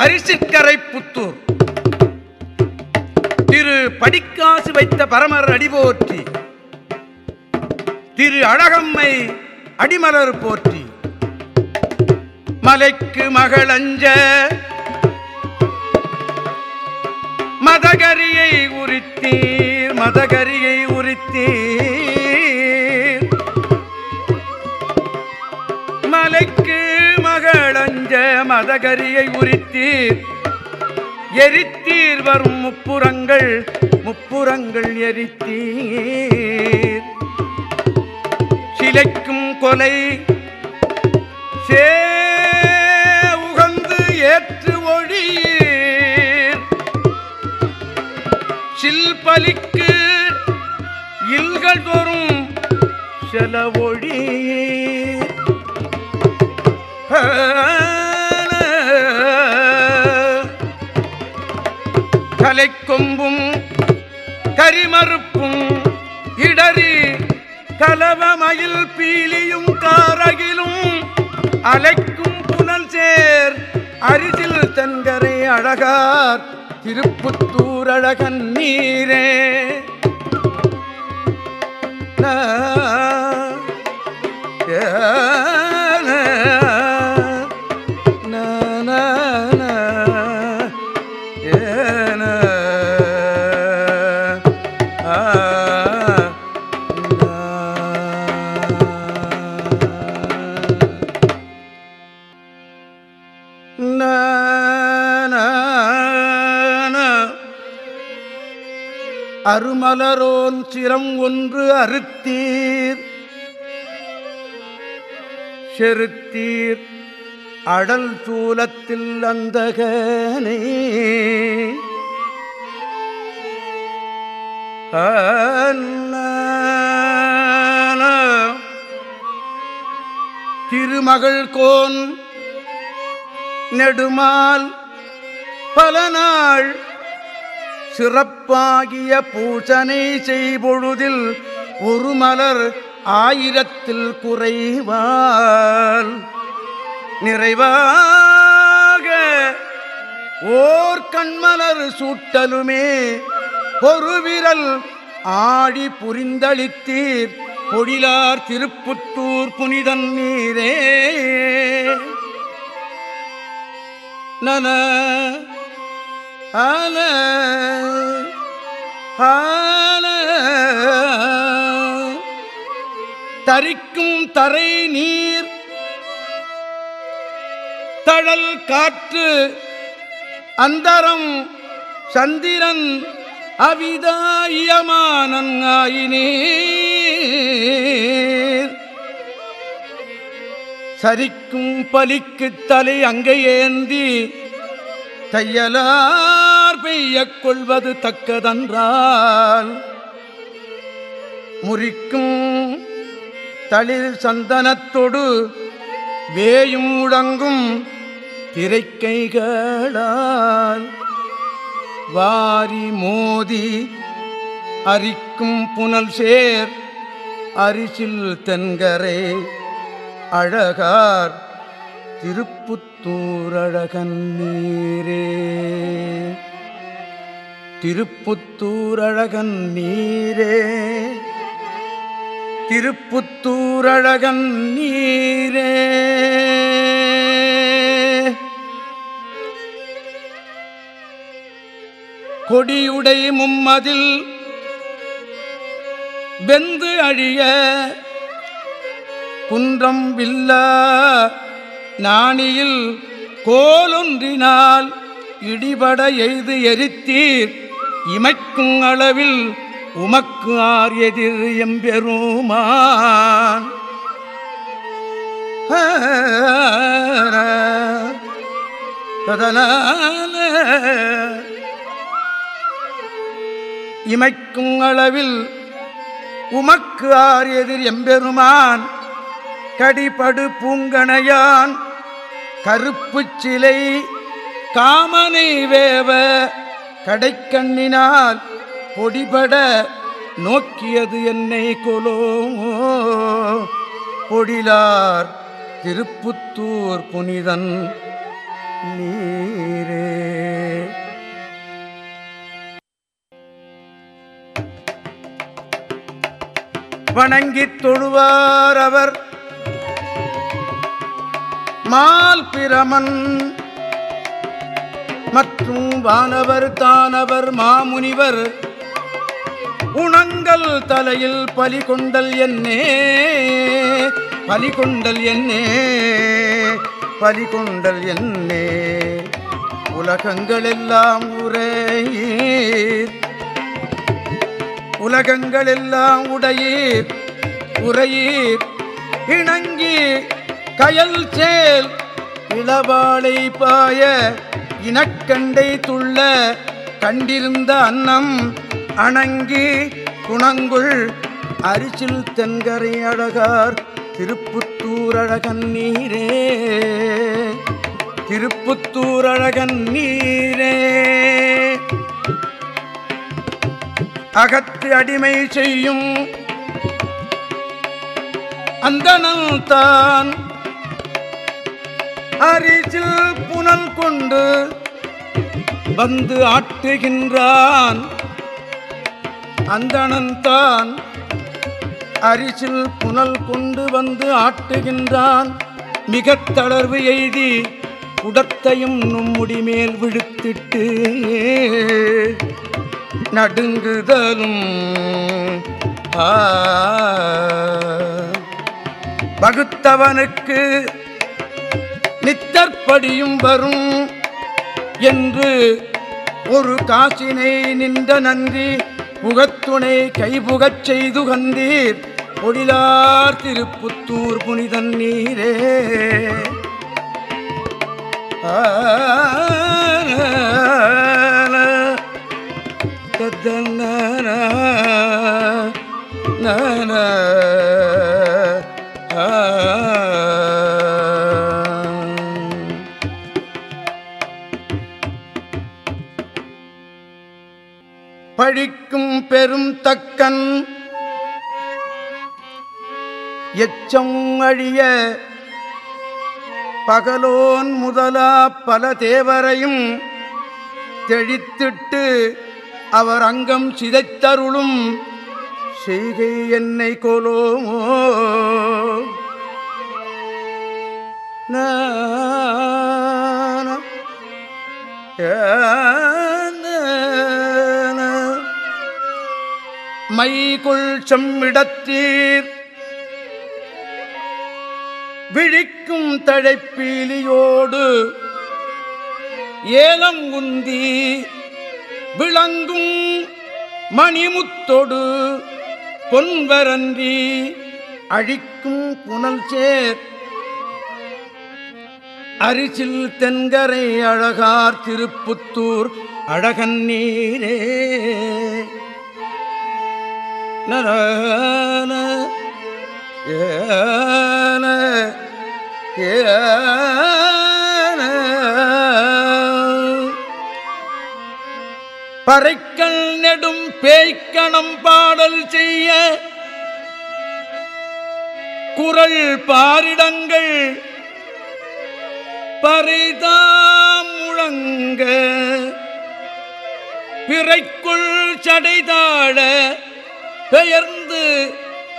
அரிசிற்கரை புத்தூர் திரு படிக்காசு வைத்த பரமர் அடிபோற்றி. திரு அழகம்மை அடிமலர் போற்றி. மலைக்கு மகளஞ்ச மதகரியை உரித்தீர் மதகரியை உரித்தீர். மதகரியை உரித்தீர். எரித்தீர் வரும் முப்புறங்கள் முப்புறங்கள் எரித்தீர். சிலைக்கும் கொலை சே உகந்து ஏற்று ஒழியீர். சில்பலிக்கு இல்கள் தோறும் செலவொழியீர். தலைக்கொம்பும் கரிமறுப்பும் இடறி கலவமயில் பீலியும் காரகிலும் அலைக்கும் புனல் சேர் அரிசில் தன்கரை அழகார் திருப்புத்தூர் அழகன் நீரே. ஏ, அருமலரோன் சிரம் ஒன்று அறுத்தீர். செருத்தீர். அடல் சூலத்தில் அந்தகனே. அண்ணா. திருமகள் கோன் நெடுமால் பல நாள் சிறப்பாகிய பூசனை செய்பொழுதில் ஒரு மலர் ஆயிரத்தில் குறைவால் நிறைவாக ஓர் கண்மலர் சூட்டலுமே ஒரு விரல் ஆடி புரிந்தளித்தீர். பொழிலார் திருப்புத்தூர் புனிதன் நீரே. நன ஆன தரிக்கும் தரை நீர் தழல் காற்று அந்தரம் சந்திரன் அவிதாயமானன் ஆயினீர் சரிக்கும் பலிக்கு தலை அங்கை ஏந்தி தையலார் பெய்யக் கொள்வது தக்கதன்றால். முறிக்கும் தளிர் சந்தனத்தொடு வேயும் முழங்கும் திரைக்கைகளால். வாரி மோதி அரிக்கும் புனல் சேர் அரிசில் தென்கரை அழகார் திருப்புத்தூரழகன் நீரே. திருப்புத்தூரழகன் நீரே. திருப்புத்தூரழகன் நீரே. கொடியுடை மும்மதில் வெந்து அழிய குன்றம் வில்லா. நாணியில் கோலொன்றினால் இடிபட எய்து எரித்தீர். இமைக்கும் அளவில் உமக்கு ஆர் எதிர் எம்பெருமான். இமைக்கும் அளவில் உமக்கு ஆர் எதிர் எம்பெருமான். கடிபடு பூங்கணையான் கருப்புச் சிலை காமனை வேவ கடைக்கண்ணினால் பொடிபட நோக்கியது என்னை கொலோ. பொடிலார் திருப்புத்தூர் புனிதன் நீரே. வணங்கித் தொழுவார் அவர் மால் பிரமன். மற்றும் வானவர் தானவர் மாமுனிவர் உணங்கள் தலையில் பலி கொண்டல் என்னே பலி கொண்டல் என்னே பலி கொண்டல் என்னே. உலகங்களெல்லாம் உரையீர் உலகங்களெல்லாம் உடையீர் உரையீர் இணங்கி கயல் சேல் இளவாளை பாய இனக்கண்டை துள்ள கண்டிருந்த அன்னம் அணங்கி குணங்குள் அரிசில் தென்கரை அழகார் திருப்புத்தூர் அழகன் நீரே. திருப்புத்தூர் அழகன் நீரே. அகத்து அடிமை செய்யும் அந்தனம் தான் அரிசில் புனல் கொண்டு வந்து ஆட்டுகின்றான். அந்தணன் தான் அரிசில் புனல் கொண்டு வந்து ஆட்டுகின்றான். மிக தளர்வு எய்தி உடத்தையும் நும்முடி மேல் விழுத்திட்டு நடுங்குதலும் ஆ. வகுத்தவனுக்கு நித்தற்படியும் வரும் என்று ஒரு காசினை நின்ற நன்றி முகத்துணை கைபுகச் செய்து கந்தீர். பொழிலார் திருப்புத்தூர் புனிதன் நீரே. பழிக்கும் பெரும் தக்கன். எச்சம் அழிய பகலோன் முதலா பல தேவரையும் தெழித்திட்டு அவர் அங்கம் சிதைத்தருளும் செய்கை என்னை கொலோமோ. ஏ மைகுள் செம்மிடத்தீர். விழிக்கும் தழைப்பீலியோடு ஏலங்குந்தி விளங்கும் மணிமுத்தொடு பொன்வரன்றி அழிக்கும் புனல் சேர் அரிசில் தென்கரை அழகார் திருப்புத்தூர் அழகன் நீரே. நரன பறைக்கள் நெடும் பேய்க்கணம் பாடல் செய்ய குரல் பாரிடங்கள் பரிதாம் முழங்க பிறைக்குள் சடைதாழ பெயர்ந்து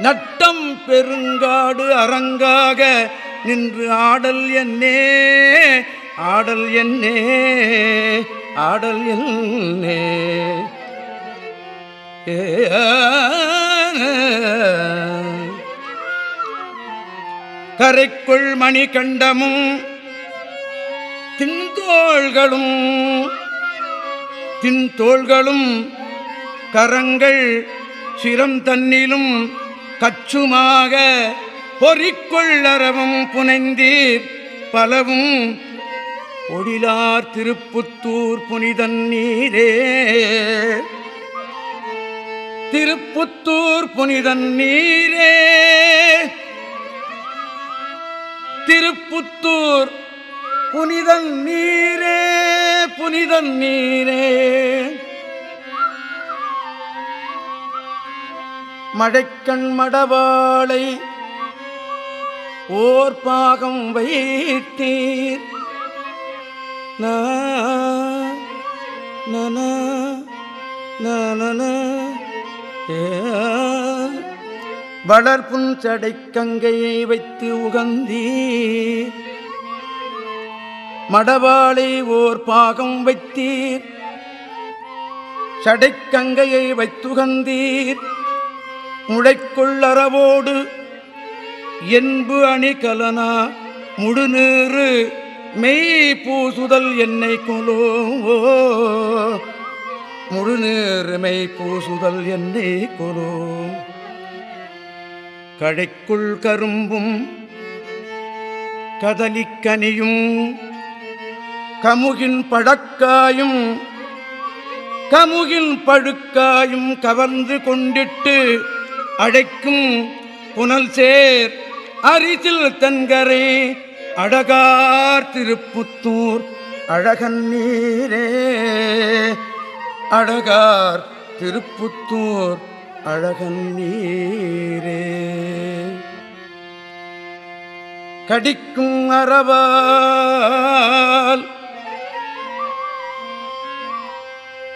நட்டம் பெருங்காடு அரங்காக நின்று ஆடல் என்னே ஆடல் என்னே ஆடல் என்னே. கரைக்குள் மணி கண்டமும் தின்தோள்களும் தின்தோள்களும் கரங்கள் சிரம் தன்னிலும் கச்சுமாக பொறிக்கொள்ளறவும் புனைந்தீர். பலவும் ஒடிலார் திருப்புத்தூர் புனிதன் நீரே. திருப்புத்தூர் புனிதன் நீரே. திருப்புத்தூர் புனிதன் நீரே புனிதன் நீரே. மழைக்கண் மடவாளை ஓர் பாகம் வைத்தீர். நன வளர்ப்புன் சடை கங்கையை வைத்து உகந்தீர். மடவாளை ஓர் பாகம் வைத்தீர். சடைக்கங்கையை வைத்துகந்தீர். முளைக்குள்ளறவோடு என்பு அணிகலனா முடுநீறு மெய் பூசுதல் என்னை கொலோ முழுநீறு மெய் பூசுதல் என்னை கொலோ. கடைக்குள் கரும்பும் கதலிக்கனியும் கமுகின் பழக்காயும் கமுகின் பழுக்காயும் கவர்ந்து கொண்டிட்டு அழைக்கும் புனல் சேர் அரிசில் தன்கரே அழகார் திருப்புத்தூர் அழகன் நீரே. அழகார் திருப்புத்தூர் அழகன் நீரே. கடிக்கும் அறவால்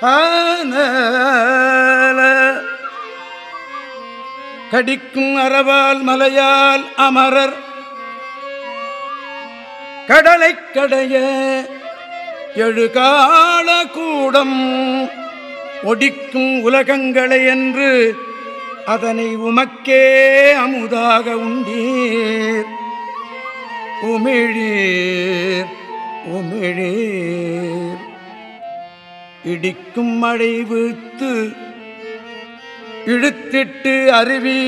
ஆன கடிக்கும் அறவால் மலையால் அமரர். கடலை கடைய எழுகால கூடம் ஒடிக்கும் உலகங்களை என்று அதனை உமக்கே அமுதாக உண்டீர். உமிழீர் உமிழீர். இடிக்கும் மழை வீழ்த்து இழுத்திட்டு அருவி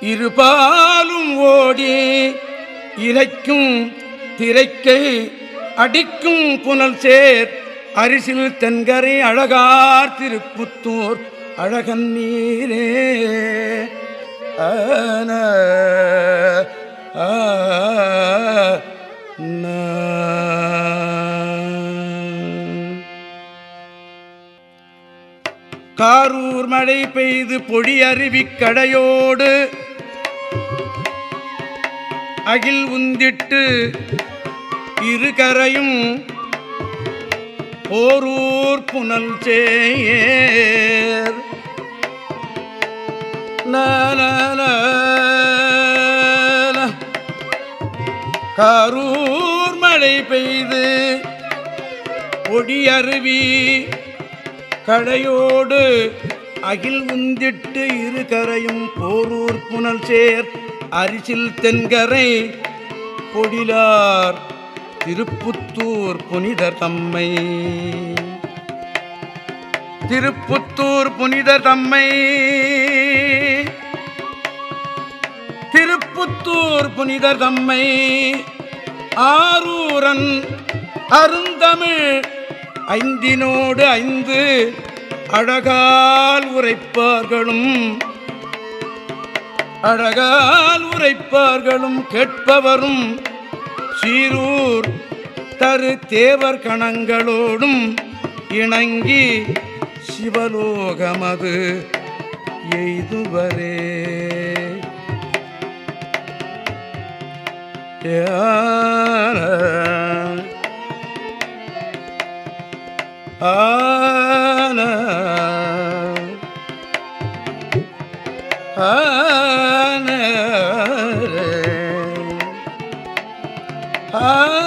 இருபாலும் ஓடி இறைக்கும் திரைக்கை அடிக்கும் புனல் சேர் அரிசில் தென்கரை அழகார் திருப்புத்தூர் அழகன் நீரே. ஆன ஆ. காரூர் மழை பெய்து பொடி அருவிக்கடையோடு அகில் உந்திட்டு இருகரையும் ஓரூர் புனல் சேர் காரூர் மழை பெய்து பொடி அருவி கடையோடு அகில் உந்திட்டு இரு கரையும் போரூர் புனல் சேர் அரிசில் தென்கரை பொடிலார் திருப்புத்தூர் புனிதர் தம்மை. திருப்புத்தூர் புனிதர் தம்மை. திருப்புத்தூர் புனிதர் தம்மை. ஆரூரன் அருந்தமிழ் ஐந்தினோடு ஐந்து அழகால் உரைப்பார்களும் அழகால் உரைப்பார்களும் கேட்பவரும் சீரூர் தரு தேவர் கணங்களோடும் இணங்கி சிவலோகமது எய்துவரே. ஏ ஆன ஆன ஆ